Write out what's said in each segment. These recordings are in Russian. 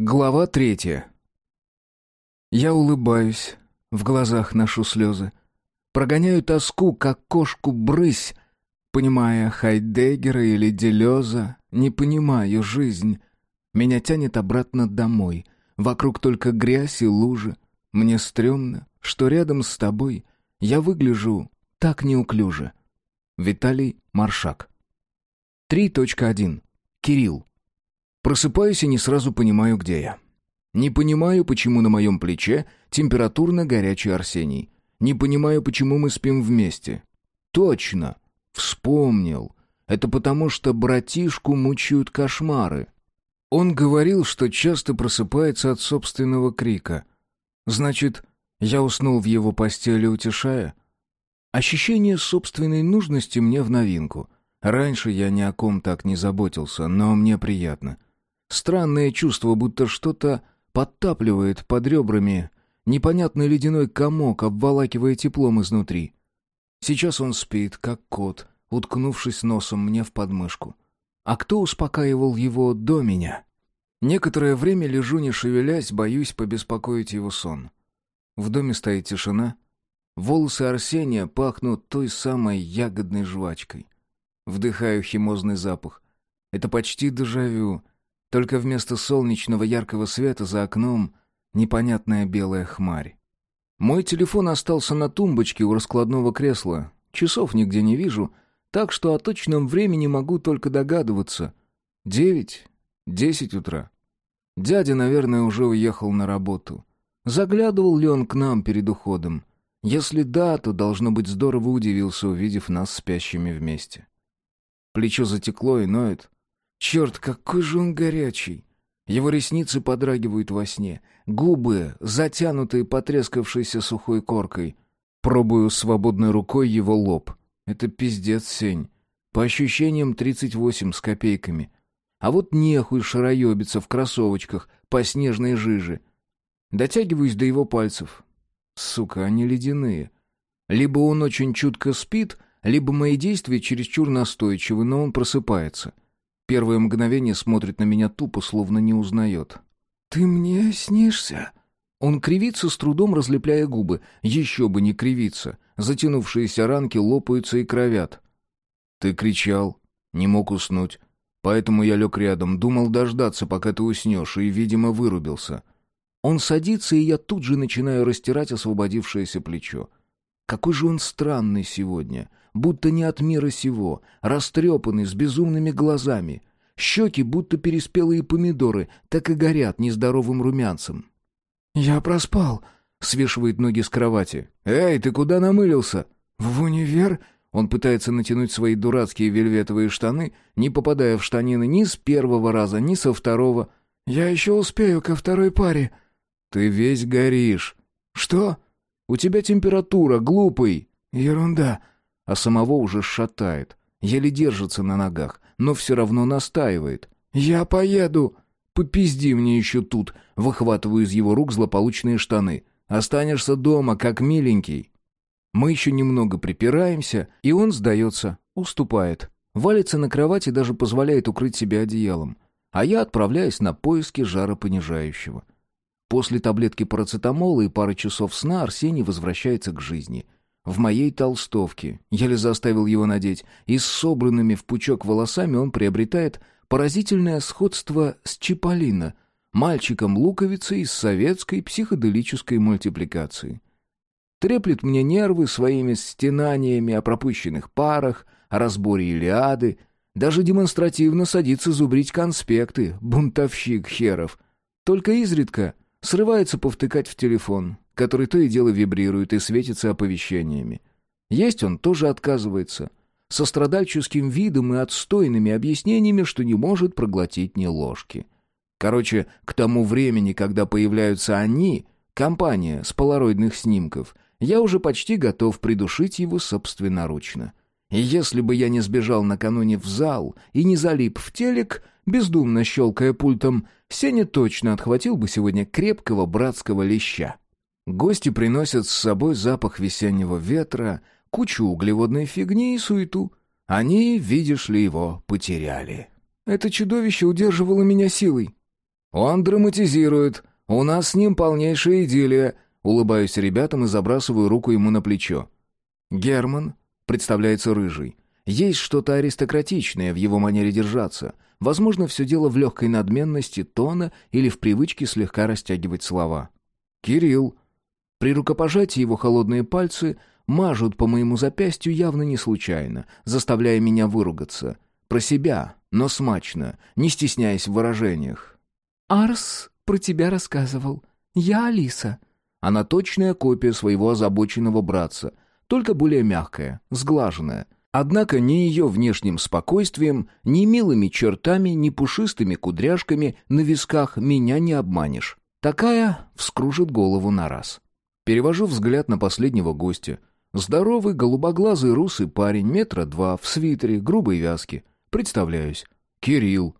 Глава третья. Я улыбаюсь, в глазах ношу слезы. Прогоняю тоску, как кошку брысь, понимая Хайдеггера или Делеза, не понимаю жизнь. Меня тянет обратно домой, вокруг только грязь и лужи. Мне стрёмно, что рядом с тобой я выгляжу так неуклюже. Виталий Маршак. 3.1. Кирилл. Просыпаюсь и не сразу понимаю, где я. Не понимаю, почему на моем плече температурно-горячий Арсений. Не понимаю, почему мы спим вместе. Точно. Вспомнил. Это потому, что братишку мучают кошмары. Он говорил, что часто просыпается от собственного крика. Значит, я уснул в его постели, утешая? Ощущение собственной нужности мне в новинку. Раньше я ни о ком так не заботился, но мне приятно. Странное чувство, будто что-то подтапливает под ребрами, непонятный ледяной комок, обволакивая теплом изнутри. Сейчас он спит, как кот, уткнувшись носом мне в подмышку. А кто успокаивал его до меня? Некоторое время лежу, не шевелясь, боюсь побеспокоить его сон. В доме стоит тишина. Волосы Арсения пахнут той самой ягодной жвачкой. Вдыхаю химозный запах. Это почти дежавю — только вместо солнечного яркого света за окном непонятная белая хмарь. Мой телефон остался на тумбочке у раскладного кресла. Часов нигде не вижу, так что о точном времени могу только догадываться. Девять, десять утра. Дядя, наверное, уже уехал на работу. Заглядывал ли он к нам перед уходом? Если да, то, должно быть, здорово удивился, увидев нас спящими вместе. Плечо затекло и ноет. Черт, какой же он горячий! Его ресницы подрагивают во сне, губы, затянутые потрескавшейся сухой коркой. Пробую свободной рукой его лоб. Это пиздец, Сень. По ощущениям, тридцать восемь с копейками. А вот нехуй шароебиться в кроссовочках по снежной жиже. Дотягиваюсь до его пальцев. Сука, они ледяные. Либо он очень чутко спит, либо мои действия чересчур настойчивы, но он просыпается. — Первое мгновение смотрит на меня тупо, словно не узнает. «Ты мне снишься?» Он кривится, с трудом разлепляя губы. Еще бы не кривиться. Затянувшиеся ранки лопаются и кровят. «Ты кричал. Не мог уснуть. Поэтому я лег рядом, думал дождаться, пока ты уснешь, и, видимо, вырубился». Он садится, и я тут же начинаю растирать освободившееся плечо. Какой же он странный сегодня будто не от мира сего, растрепанный, с безумными глазами. Щеки, будто переспелые помидоры, так и горят нездоровым румянцем. «Я проспал», — свешивает ноги с кровати. «Эй, ты куда намылился?» «В универ?» Он пытается натянуть свои дурацкие вельветовые штаны, не попадая в штанины ни с первого раза, ни со второго. «Я еще успею ко второй паре». «Ты весь горишь». «Что?» «У тебя температура, глупый». «Ерунда а самого уже шатает. Еле держится на ногах, но все равно настаивает. «Я поеду!» «Попизди мне еще тут!» Выхватываю из его рук злополучные штаны. «Останешься дома, как миленький!» Мы еще немного припираемся, и он, сдается, уступает. Валится на кровать и даже позволяет укрыть себя одеялом. А я отправляюсь на поиски жаропонижающего. После таблетки парацетамола и пары часов сна Арсений возвращается к жизни — в моей толстовке, еле заставил его надеть, и с собранными в пучок волосами он приобретает поразительное сходство с Чиполлино, мальчиком луковицы из советской психоделической мультипликации. Треплет мне нервы своими стенаниями о пропущенных парах, о разборе Илиады, даже демонстративно садится зубрить конспекты, бунтовщик херов. Только изредка срывается повтыкать в телефон, который то и дело вибрирует и светится оповещениями. Есть он тоже отказывается, со страдальческим видом и отстойными объяснениями, что не может проглотить ни ложки. Короче, к тому времени, когда появляются они, компания с полароидных снимков, я уже почти готов придушить его собственноручно. И если бы я не сбежал накануне в зал и не залип в телек, бездумно щелкая пультом, Сеня точно отхватил бы сегодня крепкого братского леща. Гости приносят с собой запах весеннего ветра, кучу углеводной фигни и суету. Они, видишь ли, его потеряли. Это чудовище удерживало меня силой. Он драматизирует. У нас с ним полнейшая идиллия. Улыбаюсь ребятам и забрасываю руку ему на плечо. Герман представляется рыжий. Есть что-то аристократичное в его манере держаться. Возможно, все дело в легкой надменности тона или в привычке слегка растягивать слова. «Кирилл». При рукопожатии его холодные пальцы мажут по моему запястью явно не случайно, заставляя меня выругаться. Про себя, но смачно, не стесняясь в выражениях. «Арс про тебя рассказывал. Я Алиса». Она точная копия своего озабоченного братца, только более мягкая, сглаженная. Однако ни ее внешним спокойствием, ни милыми чертами, ни пушистыми кудряшками на висках меня не обманешь. Такая вскружит голову на раз. Перевожу взгляд на последнего гостя. Здоровый, голубоглазый русый парень, метра два, в свитере, грубой вязки. Представляюсь. Кирилл.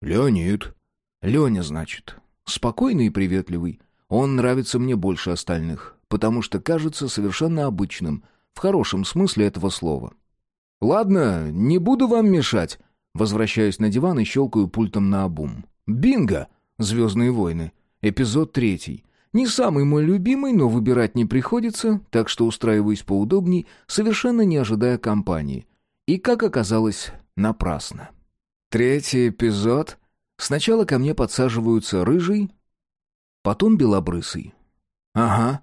Леонид. Леня, значит. Спокойный и приветливый. Он нравится мне больше остальных, потому что кажется совершенно обычным, в хорошем смысле этого слова. «Ладно, не буду вам мешать». Возвращаюсь на диван и щелкаю пультом на обум. «Бинго! Звездные войны. Эпизод третий. Не самый мой любимый, но выбирать не приходится, так что устраиваюсь поудобней, совершенно не ожидая компании. И, как оказалось, напрасно. Третий эпизод. Сначала ко мне подсаживаются рыжий, потом белобрысый. Ага.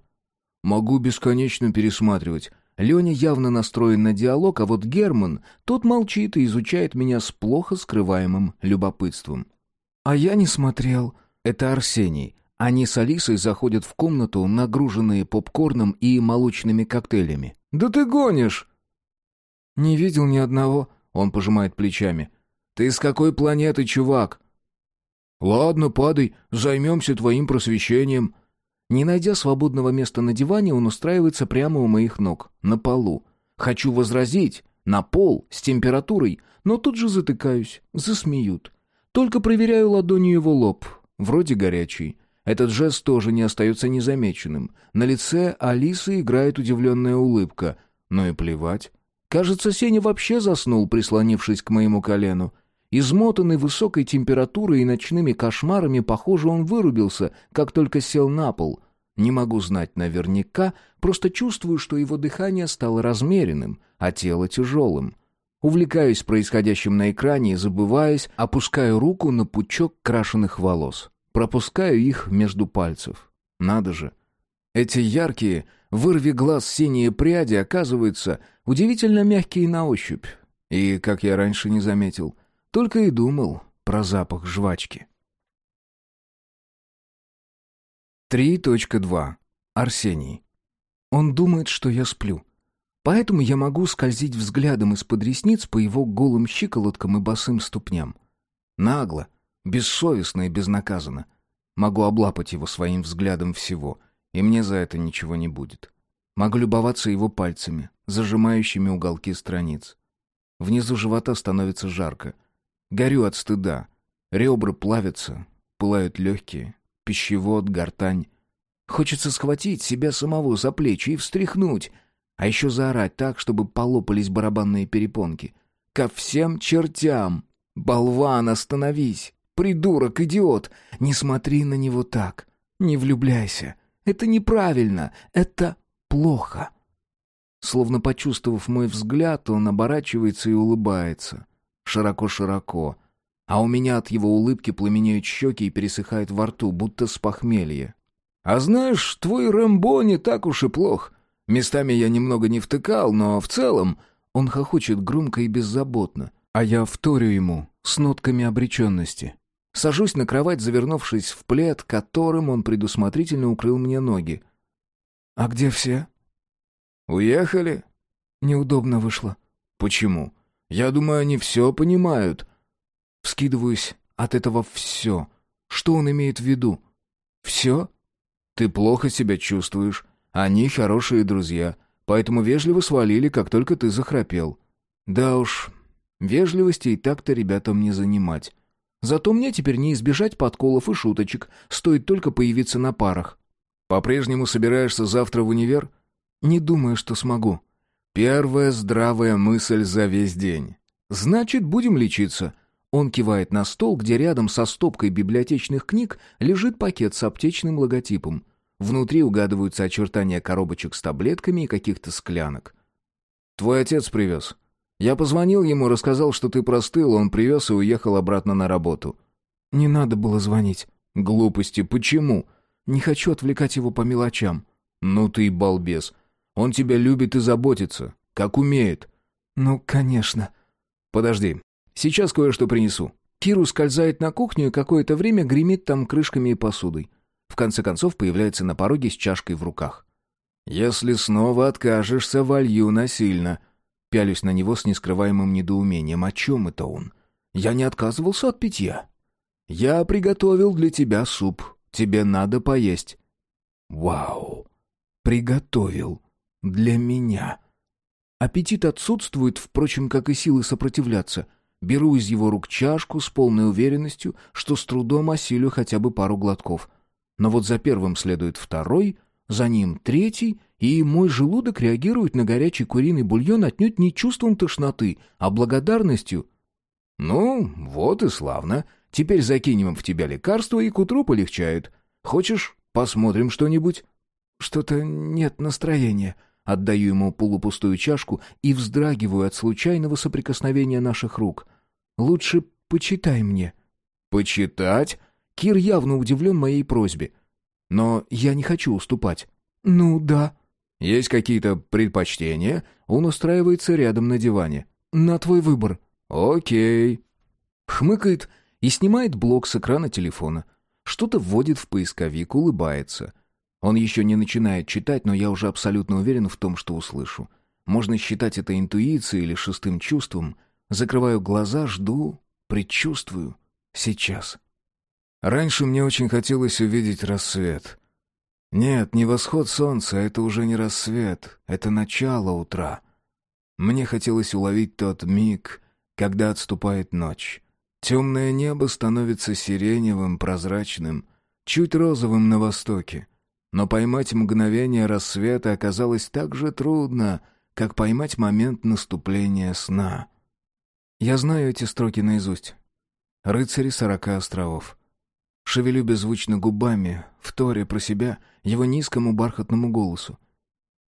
Могу бесконечно пересматривать. Леня явно настроен на диалог, а вот Герман, тот молчит и изучает меня с плохо скрываемым любопытством. А я не смотрел. Это Арсений. Они с Алисой заходят в комнату, нагруженные попкорном и молочными коктейлями. «Да ты гонишь!» «Не видел ни одного», — он пожимает плечами. «Ты с какой планеты, чувак?» «Ладно, падай, займемся твоим просвещением». Не найдя свободного места на диване, он устраивается прямо у моих ног, на полу. Хочу возразить, на пол, с температурой, но тут же затыкаюсь, засмеют. Только проверяю ладонью его лоб, вроде горячий. Этот жест тоже не остается незамеченным. На лице Алисы играет удивленная улыбка. Но и плевать. Кажется, Сеня вообще заснул, прислонившись к моему колену. Измотанный высокой температурой и ночными кошмарами, похоже, он вырубился, как только сел на пол. Не могу знать наверняка, просто чувствую, что его дыхание стало размеренным, а тело тяжелым. Увлекаюсь происходящим на экране и, забываясь, опускаю руку на пучок крашеных волос. Пропускаю их между пальцев. Надо же. Эти яркие, вырви глаз синие пряди, оказываются удивительно мягкие на ощупь. И, как я раньше не заметил, только и думал про запах жвачки. 3.2. Арсений. Он думает, что я сплю. Поэтому я могу скользить взглядом из-под ресниц по его голым щиколоткам и босым ступням. Нагло, бессовестно и безнаказанно. Могу облапать его своим взглядом всего, и мне за это ничего не будет. Могу любоваться его пальцами, зажимающими уголки страниц. Внизу живота становится жарко. Горю от стыда. Ребра плавятся, пылают легкие, пищевод, гортань. Хочется схватить себя самого за плечи и встряхнуть, а еще заорать так, чтобы полопались барабанные перепонки. Ко всем чертям! Болван, остановись! Придурок, идиот! Не смотри на него так! Не влюбляйся! Это неправильно! Это плохо!» Словно почувствовав мой взгляд, он оборачивается и улыбается широко-широко, а у меня от его улыбки пламенеют щеки и пересыхает во рту, будто с похмелья. «А знаешь, твой Рэмбо не так уж и плох. Местами я немного не втыкал, но в целом...» Он хохочет громко и беззаботно, а я вторю ему с нотками обреченности. Сажусь на кровать, завернувшись в плед, которым он предусмотрительно укрыл мне ноги. «А где все?» «Уехали?» «Неудобно вышло». «Почему?» Я думаю, они все понимают. Вскидываюсь от этого все. Что он имеет в виду? Все? Ты плохо себя чувствуешь. Они хорошие друзья, поэтому вежливо свалили, как только ты захрапел. Да уж, вежливости и так-то ребятам не занимать. Зато мне теперь не избежать подколов и шуточек, стоит только появиться на парах. По-прежнему собираешься завтра в универ? Не думаю, что смогу. Первая здравая мысль за весь день. Значит, будем лечиться. Он кивает на стол, где рядом со стопкой библиотечных книг лежит пакет с аптечным логотипом. Внутри угадываются очертания коробочек с таблетками и каких-то склянок. «Твой отец привез. Я позвонил ему, рассказал, что ты простыл, он привез и уехал обратно на работу». «Не надо было звонить». «Глупости. Почему?» «Не хочу отвлекать его по мелочам». «Ну ты и балбес. Он тебя любит и заботится, как умеет». «Ну, конечно». «Подожди, сейчас кое-что принесу». Киру скользает на кухню и какое-то время гремит там крышками и посудой. В конце концов появляется на пороге с чашкой в руках. «Если снова откажешься, волью насильно». Пялюсь на него с нескрываемым недоумением. «О чем это он? Я не отказывался от питья. Я приготовил для тебя суп. Тебе надо поесть». «Вау! Приготовил. Для меня». Аппетит отсутствует, впрочем, как и силы сопротивляться. Беру из его рук чашку с полной уверенностью, что с трудом осилю хотя бы пару глотков. Но вот за первым следует второй, за ним третий, и мой желудок реагирует на горячий куриный бульон отнюдь не чувством тошноты, а благодарностью. «Ну, вот и славно. Теперь закинем в тебя лекарство, и к утру полегчает. Хочешь, посмотрим что-нибудь?» «Что-то нет настроения». Отдаю ему полупустую чашку и вздрагиваю от случайного соприкосновения наших рук. «Лучше почитай мне». «Почитать?» Кир явно удивлен моей просьбе. Но я не хочу уступать. «Ну да». «Есть какие-то предпочтения?» Он устраивается рядом на диване. «На твой выбор». «Окей». Хмыкает и снимает блок с экрана телефона. Что-то вводит в поисковик, улыбается. Он еще не начинает читать, но я уже абсолютно уверен в том, что услышу. Можно считать это интуицией или шестым чувством. Закрываю глаза, жду, предчувствую. Сейчас. Раньше мне очень хотелось увидеть рассвет. Нет, не восход солнца, это уже не рассвет, это начало утра. Мне хотелось уловить тот миг, когда отступает ночь. Темное небо становится сиреневым, прозрачным, чуть розовым на востоке. Но поймать мгновение рассвета оказалось так же трудно, как поймать момент наступления сна. Я знаю эти строки наизусть. «Рыцари сорока островов». Шевелю беззвучно губами, вторя про себя его низкому бархатному голосу.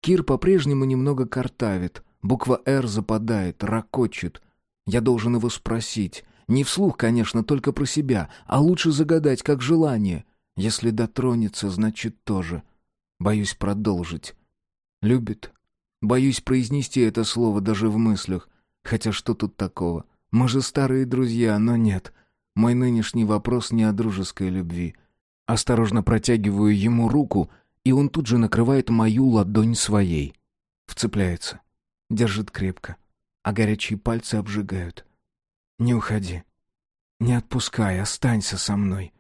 Кир по-прежнему немного картавит, буква «Р» западает, ракочет. Я должен его спросить. Не вслух, конечно, только про себя, а лучше загадать, как желание. Если дотронется, значит тоже. Боюсь продолжить. Любит. Боюсь произнести это слово даже в мыслях. Хотя что тут такого? Мы же старые друзья, но нет. Мой нынешний вопрос не о дружеской любви. Осторожно протягиваю ему руку, и он тут же накрывает мою ладонь своей. Вцепляется. Держит крепко. А горячие пальцы обжигают. «Не уходи. Не отпускай, останься со мной».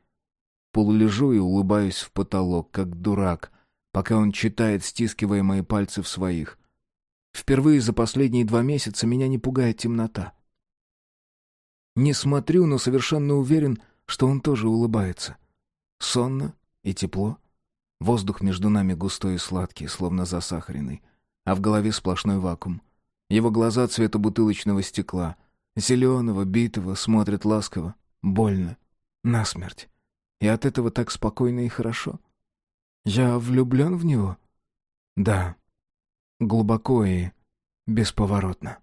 Полулежу и улыбаюсь в потолок, как дурак, пока он читает, стискивая мои пальцы в своих. Впервые за последние два месяца меня не пугает темнота. Не смотрю, но совершенно уверен, что он тоже улыбается. Сонно и тепло. Воздух между нами густой и сладкий, словно засахаренный. А в голове сплошной вакуум. Его глаза цвета бутылочного стекла. Зеленого, битого, смотрят ласково. Больно. Насмерть. И от этого так спокойно и хорошо. Я влюблен в него? Да. Глубоко и бесповоротно.